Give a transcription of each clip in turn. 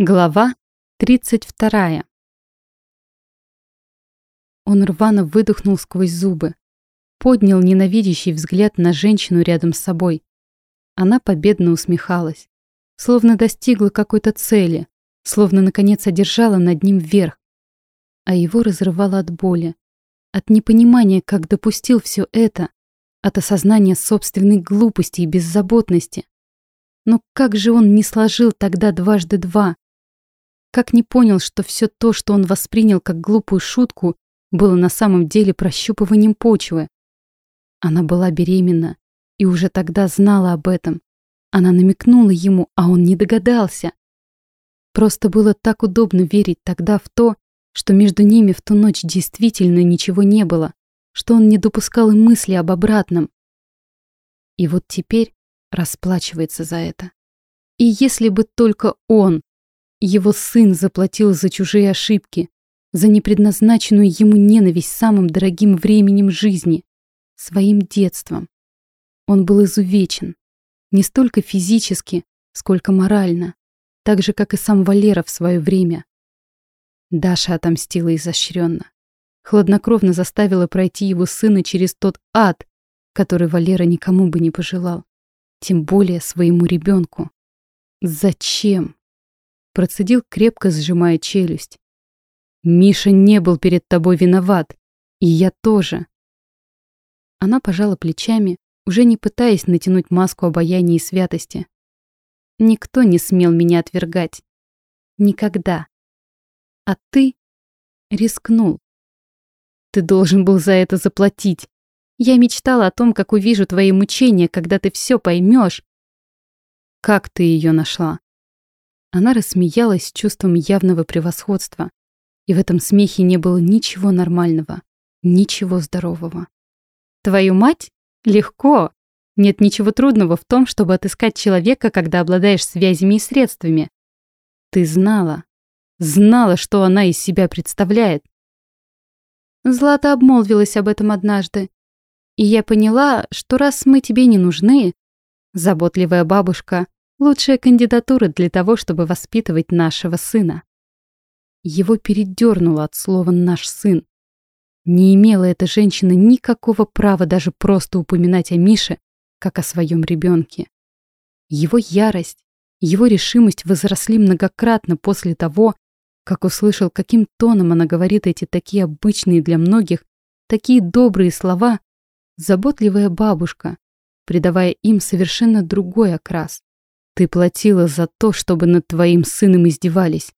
Глава 32. Он рвано выдохнул сквозь зубы, поднял ненавидящий взгляд на женщину рядом с собой. Она победно усмехалась, словно достигла какой-то цели, словно наконец одержала над ним верх. А его разрывало от боли, от непонимания, как допустил все это, от осознания собственной глупости и беззаботности. Но как же он не сложил тогда дважды два? Как не понял, что все то, что он воспринял как глупую шутку, было на самом деле прощупыванием почвы. Она была беременна и уже тогда знала об этом. Она намекнула ему, а он не догадался. Просто было так удобно верить тогда в то, что между ними в ту ночь действительно ничего не было, что он не допускал и мысли об обратном. И вот теперь расплачивается за это. И если бы только он, его сын заплатил за чужие ошибки, за непредназначенную ему ненависть самым дорогим временем жизни, своим детством. Он был изувечен, не столько физически, сколько морально, так же, как и сам Валера в свое время. Даша отомстила изощренно. Хладнокровно заставила пройти его сына через тот ад, который Валера никому бы не пожелал, тем более своему ребенку. Зачем? Процедил, крепко сжимая челюсть. «Миша не был перед тобой виноват. И я тоже». Она пожала плечами, уже не пытаясь натянуть маску обаяния и святости. Никто не смел меня отвергать. Никогда. А ты рискнул. Ты должен был за это заплатить. Я мечтала о том, как увижу твои мучения, когда ты все поймешь. Как ты ее нашла? Она рассмеялась с чувством явного превосходства. И в этом смехе не было ничего нормального, ничего здорового. «Твою мать? Легко! Нет ничего трудного в том, чтобы отыскать человека, когда обладаешь связями и средствами. Ты знала, знала, что она из себя представляет. Злата обмолвилась об этом однажды. И я поняла, что раз мы тебе не нужны, заботливая бабушка Лучшая кандидатура для того, чтобы воспитывать нашего сына. Его передернуло от слова «наш сын». Не имела эта женщина никакого права даже просто упоминать о Мише, как о своем ребенке. Его ярость, его решимость возросли многократно после того, как услышал, каким тоном она говорит эти такие обычные для многих, такие добрые слова, заботливая бабушка, придавая им совершенно другой окрас. «Ты платила за то, чтобы над твоим сыном издевались»,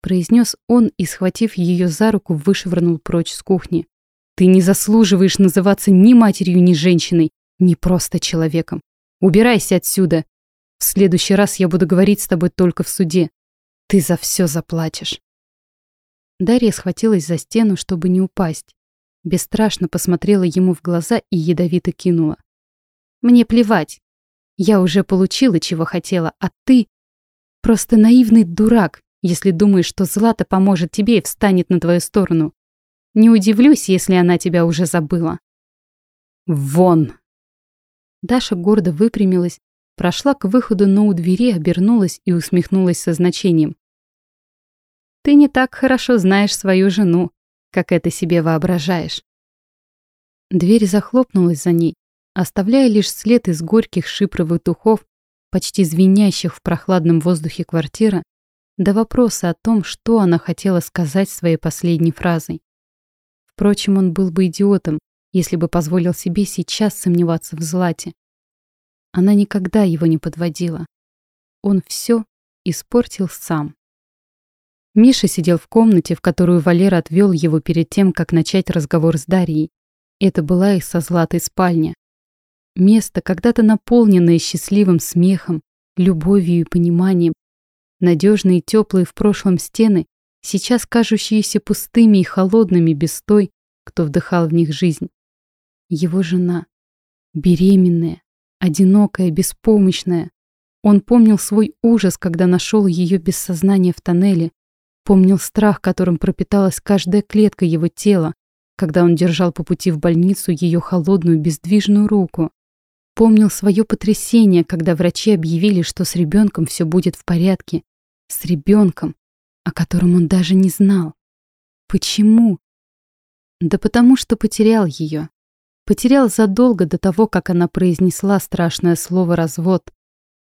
произнес он и, схватив ее за руку, вышвырнул прочь с кухни. «Ты не заслуживаешь называться ни матерью, ни женщиной, ни просто человеком. Убирайся отсюда. В следующий раз я буду говорить с тобой только в суде. Ты за все заплатишь». Дарья схватилась за стену, чтобы не упасть. Бесстрашно посмотрела ему в глаза и ядовито кинула. «Мне плевать. Я уже получила, чего хотела, а ты просто наивный дурак, если думаешь, что Злата поможет тебе и встанет на твою сторону. Не удивлюсь, если она тебя уже забыла. Вон! Даша гордо выпрямилась, прошла к выходу, но у двери обернулась и усмехнулась со значением. Ты не так хорошо знаешь свою жену, как это себе воображаешь. Дверь захлопнулась за ней, оставляя лишь след из горьких шипровых духов, почти звенящих в прохладном воздухе квартиры, до вопроса о том, что она хотела сказать своей последней фразой. Впрочем, он был бы идиотом, если бы позволил себе сейчас сомневаться в Злате. Она никогда его не подводила. Он все испортил сам. Миша сидел в комнате, в которую Валера отвел его перед тем, как начать разговор с Дарьей. Это была их со Златой спальня. Место, когда-то наполненное счастливым смехом, любовью и пониманием. Надежные и теплые в прошлом стены, сейчас кажущиеся пустыми и холодными без той, кто вдыхал в них жизнь. Его жена. Беременная, одинокая, беспомощная. Он помнил свой ужас, когда нашел ее без сознания в тоннеле. Помнил страх, которым пропиталась каждая клетка его тела, когда он держал по пути в больницу ее холодную бездвижную руку. Помнил свое потрясение, когда врачи объявили, что с ребенком все будет в порядке, С ребенком, о котором он даже не знал. Почему? Да потому что потерял ее. Потерял задолго до того, как она произнесла страшное слово «развод».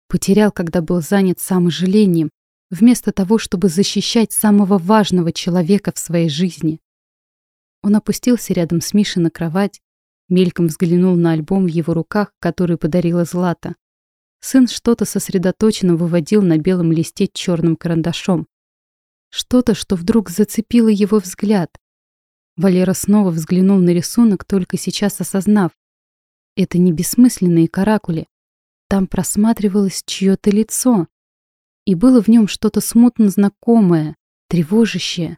Потерял, когда был занят саможалением, вместо того, чтобы защищать самого важного человека в своей жизни. Он опустился рядом с Мишей на кровать, мельком взглянул на альбом в его руках, который подарила Злата. Сын что-то сосредоточенно выводил на белом листе черным карандашом. Что-то, что вдруг зацепило его взгляд. Валера снова взглянул на рисунок, только сейчас осознав. Это не бессмысленные каракули. Там просматривалось чье-то лицо и было в нем что-то смутно знакомое, тревожащее.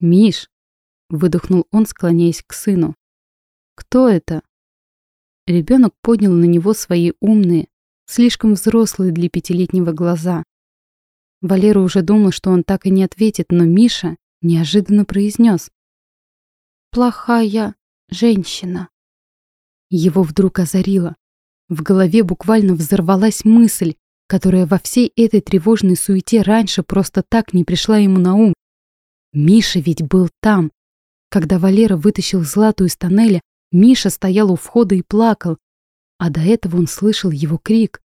«Миш!» — выдохнул он, склоняясь к сыну. «Кто это?» Ребенок поднял на него свои умные, слишком взрослые для пятилетнего глаза. Валера уже думал, что он так и не ответит, но Миша неожиданно произнес. «Плохая женщина». Его вдруг озарило. В голове буквально взорвалась мысль, которая во всей этой тревожной суете раньше просто так не пришла ему на ум. Миша ведь был там. Когда Валера вытащил Злату из тоннеля, Миша стоял у входа и плакал, а до этого он слышал его крик.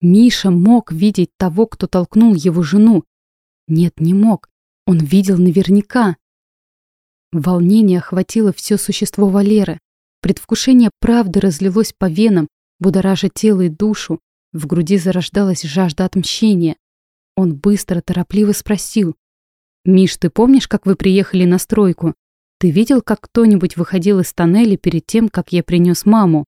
Миша мог видеть того, кто толкнул его жену. Нет, не мог. Он видел наверняка. Волнение охватило все существо Валеры. Предвкушение правды разлилось по венам, будоража тело и душу. В груди зарождалась жажда отмщения. Он быстро, торопливо спросил. «Миш, ты помнишь, как вы приехали на стройку? Ты видел, как кто-нибудь выходил из тоннеля перед тем, как я принес маму?»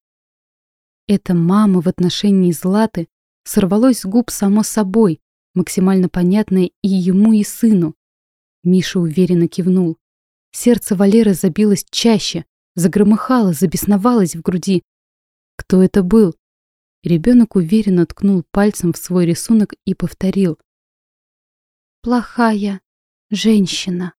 Эта мама в отношении Златы сорвалось с губ само собой, максимально понятное и ему, и сыну. Миша уверенно кивнул. Сердце Валеры забилось чаще, загромыхало, забесновалось в груди. Кто это был? Ребенок уверенно ткнул пальцем в свой рисунок и повторил. «Плохая женщина».